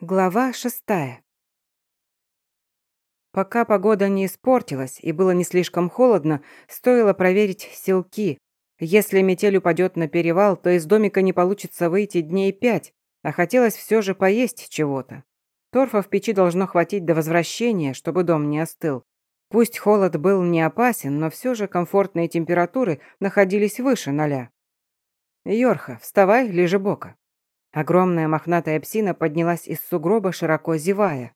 Глава шестая. Пока погода не испортилась и было не слишком холодно, стоило проверить селки. Если метель упадет на перевал, то из домика не получится выйти дней пять, а хотелось все же поесть чего-то. Торфа в печи должно хватить до возвращения, чтобы дом не остыл. Пусть холод был не опасен, но все же комфортные температуры находились выше ноля. «Йорха, вставай, лежи бока», Огромная мохнатая псина поднялась из сугроба, широко зевая.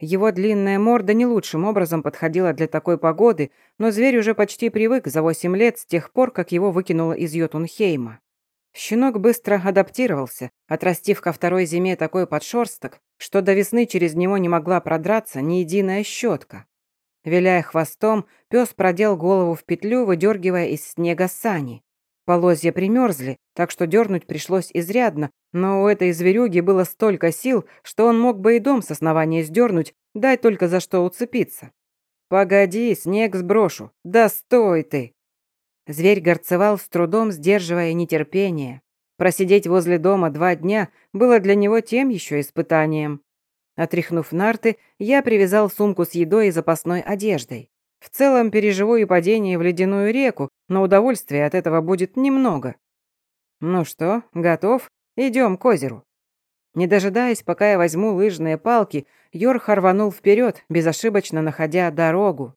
Его длинная морда не лучшим образом подходила для такой погоды, но зверь уже почти привык за восемь лет с тех пор, как его выкинуло из Йотунхейма. Щенок быстро адаптировался, отрастив ко второй зиме такой подшерсток, что до весны через него не могла продраться ни единая щетка. Виляя хвостом, пес продел голову в петлю, выдергивая из снега сани. Полозья примерзли, так что дернуть пришлось изрядно, но у этой зверюги было столько сил, что он мог бы и дом с основания сдернуть, дай только за что уцепиться. «Погоди, снег сброшу. Да стой ты!» Зверь горцевал с трудом, сдерживая нетерпение. Просидеть возле дома два дня было для него тем еще испытанием. Отряхнув нарты, я привязал сумку с едой и запасной одеждой. В целом переживу и падение в ледяную реку, но удовольствия от этого будет немного. Ну что, готов? Идем к озеру. Не дожидаясь, пока я возьму лыжные палки, Йорх рванул вперед, безошибочно находя дорогу.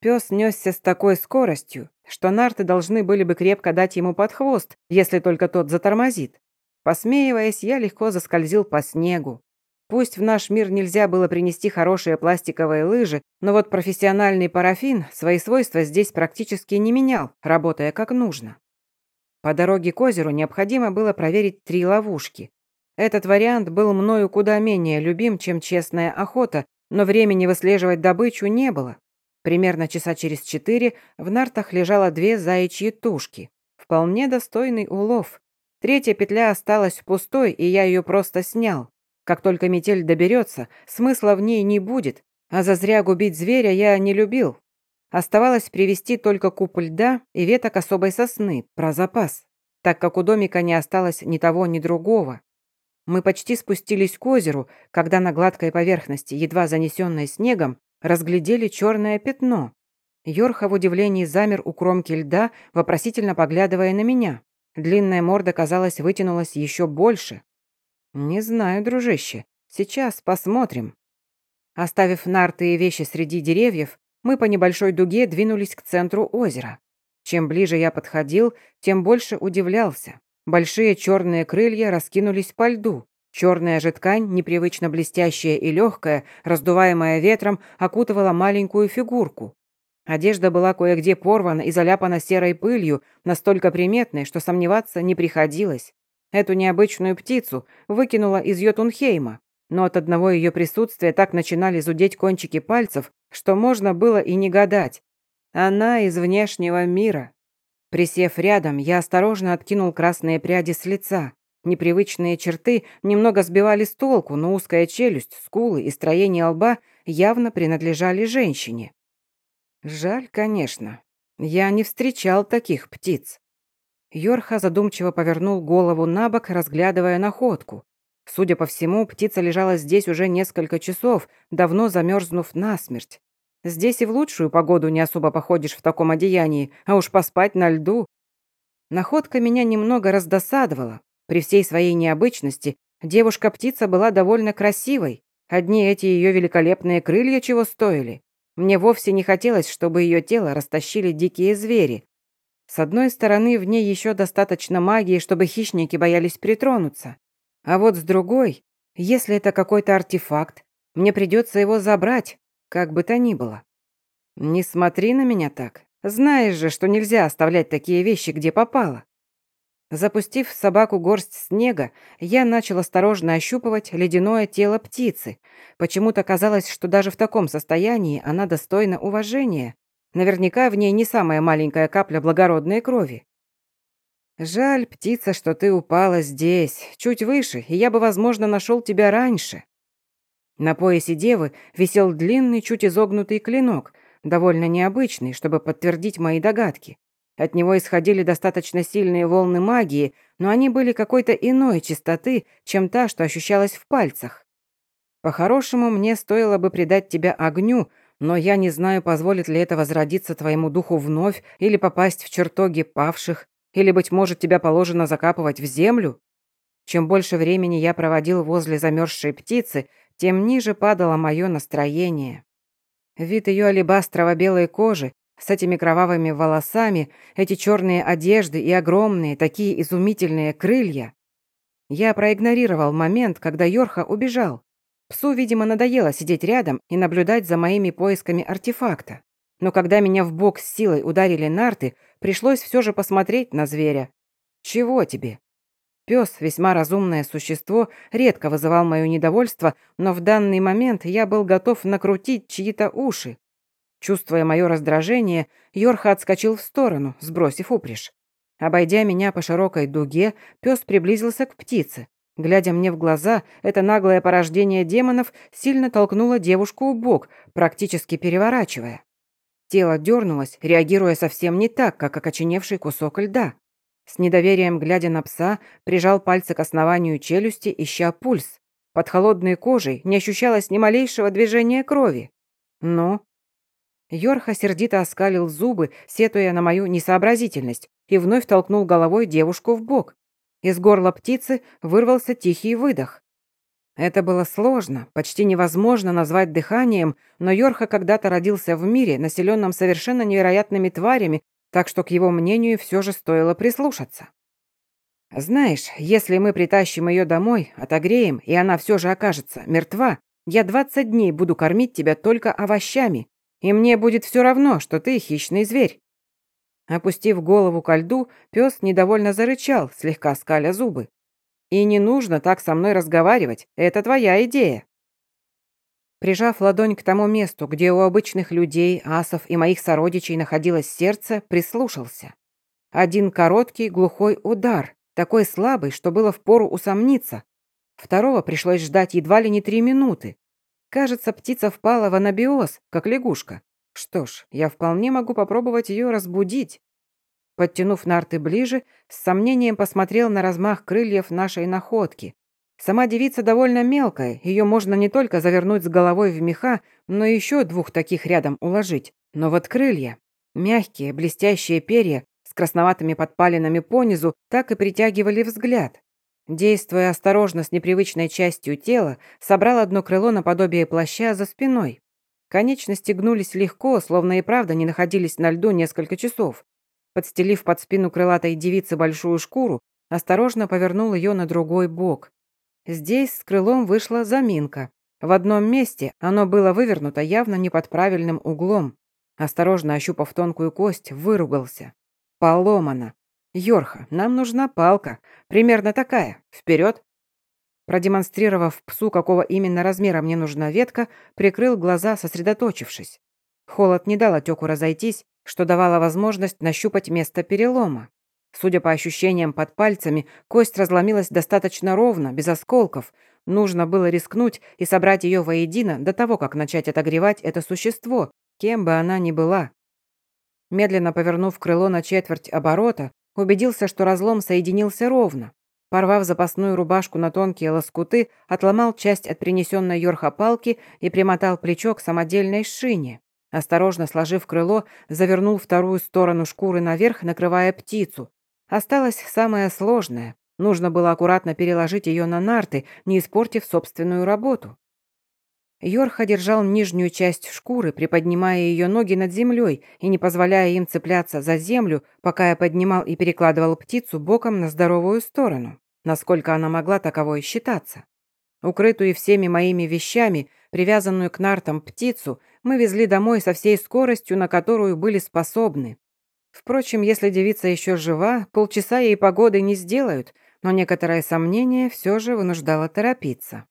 Пес несся с такой скоростью, что нарты должны были бы крепко дать ему под хвост, если только тот затормозит. Посмеиваясь, я легко заскользил по снегу. Пусть в наш мир нельзя было принести хорошие пластиковые лыжи, но вот профессиональный парафин свои свойства здесь практически не менял, работая как нужно. По дороге к озеру необходимо было проверить три ловушки. Этот вариант был мною куда менее любим, чем честная охота, но времени выслеживать добычу не было. Примерно часа через четыре в нартах лежало две заячьи тушки. Вполне достойный улов. Третья петля осталась пустой, и я ее просто снял. Как только метель доберется, смысла в ней не будет, а зазря губить зверя я не любил. Оставалось привезти только куб льда и веток особой сосны, про запас, так как у домика не осталось ни того, ни другого. Мы почти спустились к озеру, когда на гладкой поверхности, едва занесенной снегом, разглядели черное пятно. Йорха в удивлении замер у кромки льда, вопросительно поглядывая на меня. Длинная морда, казалось, вытянулась еще больше. «Не знаю, дружище. Сейчас посмотрим». Оставив нарты и вещи среди деревьев, мы по небольшой дуге двинулись к центру озера. Чем ближе я подходил, тем больше удивлялся. Большие черные крылья раскинулись по льду. Черная же ткань, непривычно блестящая и легкая, раздуваемая ветром, окутывала маленькую фигурку. Одежда была кое-где порвана и заляпана серой пылью, настолько приметной, что сомневаться не приходилось. Эту необычную птицу выкинула из Йотунхейма, но от одного ее присутствия так начинали зудеть кончики пальцев, что можно было и не гадать. Она из внешнего мира. Присев рядом, я осторожно откинул красные пряди с лица. Непривычные черты немного сбивали с толку, но узкая челюсть, скулы и строение лба явно принадлежали женщине. Жаль, конечно. Я не встречал таких птиц. Йорха задумчиво повернул голову на бок, разглядывая находку. Судя по всему, птица лежала здесь уже несколько часов, давно замерзнув насмерть. Здесь и в лучшую погоду не особо походишь в таком одеянии, а уж поспать на льду. Находка меня немного раздосадовала. При всей своей необычности девушка-птица была довольно красивой. Одни эти ее великолепные крылья чего стоили. Мне вовсе не хотелось, чтобы ее тело растащили дикие звери. С одной стороны, в ней еще достаточно магии, чтобы хищники боялись притронуться. А вот с другой, если это какой-то артефакт, мне придется его забрать, как бы то ни было. Не смотри на меня так. Знаешь же, что нельзя оставлять такие вещи, где попало. Запустив в собаку горсть снега, я начал осторожно ощупывать ледяное тело птицы. Почему-то казалось, что даже в таком состоянии она достойна уважения. Наверняка в ней не самая маленькая капля благородной крови. Жаль, птица, что ты упала здесь, чуть выше, и я бы, возможно, нашел тебя раньше. На поясе девы висел длинный, чуть изогнутый клинок, довольно необычный, чтобы подтвердить мои догадки. От него исходили достаточно сильные волны магии, но они были какой-то иной чистоты, чем та, что ощущалась в пальцах. По-хорошему, мне стоило бы предать тебя огню, но я не знаю, позволит ли это возродиться твоему духу вновь или попасть в чертоги павших, или, быть может, тебя положено закапывать в землю. Чем больше времени я проводил возле замерзшей птицы, тем ниже падало мое настроение. Вид ее алебастрово-белой кожи с этими кровавыми волосами, эти черные одежды и огромные, такие изумительные крылья. Я проигнорировал момент, когда Йорха убежал. Псу, видимо, надоело сидеть рядом и наблюдать за моими поисками артефакта. Но когда меня в бок с силой ударили нарты, пришлось все же посмотреть на зверя. «Чего тебе?» Пес, весьма разумное существо, редко вызывал мое недовольство, но в данный момент я был готов накрутить чьи-то уши. Чувствуя мое раздражение, Йорха отскочил в сторону, сбросив упряжь. Обойдя меня по широкой дуге, пес приблизился к птице. Глядя мне в глаза, это наглое порождение демонов сильно толкнуло девушку в бок, практически переворачивая. Тело дернулось, реагируя совсем не так, как окоченевший кусок льда. С недоверием глядя на пса, прижал пальцы к основанию челюсти, ища пульс. Под холодной кожей не ощущалось ни малейшего движения крови. «Ну?» Йорха сердито оскалил зубы, сетуя на мою несообразительность, и вновь толкнул головой девушку в бок. Из горла птицы вырвался тихий выдох. Это было сложно, почти невозможно назвать дыханием, но Йорха когда-то родился в мире, населенном совершенно невероятными тварями, так что к его мнению все же стоило прислушаться. «Знаешь, если мы притащим ее домой, отогреем, и она все же окажется мертва, я двадцать дней буду кормить тебя только овощами, и мне будет все равно, что ты хищный зверь». Опустив голову ко льду, пес недовольно зарычал, слегка скаля зубы. «И не нужно так со мной разговаривать, это твоя идея». Прижав ладонь к тому месту, где у обычных людей, асов и моих сородичей находилось сердце, прислушался. Один короткий глухой удар, такой слабый, что было впору усомниться. Второго пришлось ждать едва ли не три минуты. Кажется, птица впала в анабиоз, как лягушка. Что ж, я вполне могу попробовать ее разбудить. Подтянув нарты ближе, с сомнением посмотрел на размах крыльев нашей находки. Сама девица довольно мелкая, ее можно не только завернуть с головой в меха, но еще двух таких рядом уложить. Но вот крылья, мягкие, блестящие перья с красноватыми подпалинами понизу, так и притягивали взгляд. Действуя осторожно с непривычной частью тела, собрал одно крыло наподобие плаща за спиной. Конечности гнулись легко, словно и правда не находились на льду несколько часов. Подстелив под спину крылатой девицы большую шкуру, осторожно повернул ее на другой бок. Здесь с крылом вышла заминка. В одном месте оно было вывернуто явно не под правильным углом. Осторожно ощупав тонкую кость, выругался. Поломано. «Йорха, нам нужна палка. Примерно такая. Вперед!» Продемонстрировав псу, какого именно размера мне нужна ветка, прикрыл глаза, сосредоточившись. Холод не дал отеку разойтись, что давало возможность нащупать место перелома. Судя по ощущениям под пальцами, кость разломилась достаточно ровно, без осколков. Нужно было рискнуть и собрать ее воедино до того, как начать отогревать это существо, кем бы она ни была. Медленно повернув крыло на четверть оборота, Убедился, что разлом соединился ровно. Порвав запасную рубашку на тонкие лоскуты, отломал часть от принесенной Йорха палки и примотал плечо к самодельной шине. Осторожно сложив крыло, завернул вторую сторону шкуры наверх, накрывая птицу. Осталось самое сложное. Нужно было аккуратно переложить ее на нарты, не испортив собственную работу. Йорха держал нижнюю часть шкуры, приподнимая ее ноги над землей и не позволяя им цепляться за землю, пока я поднимал и перекладывал птицу боком на здоровую сторону, насколько она могла таковой считаться. Укрытую всеми моими вещами, привязанную к нартам птицу, мы везли домой со всей скоростью, на которую были способны. Впрочем, если девица еще жива, полчаса ей погоды не сделают, но некоторое сомнение все же вынуждало торопиться.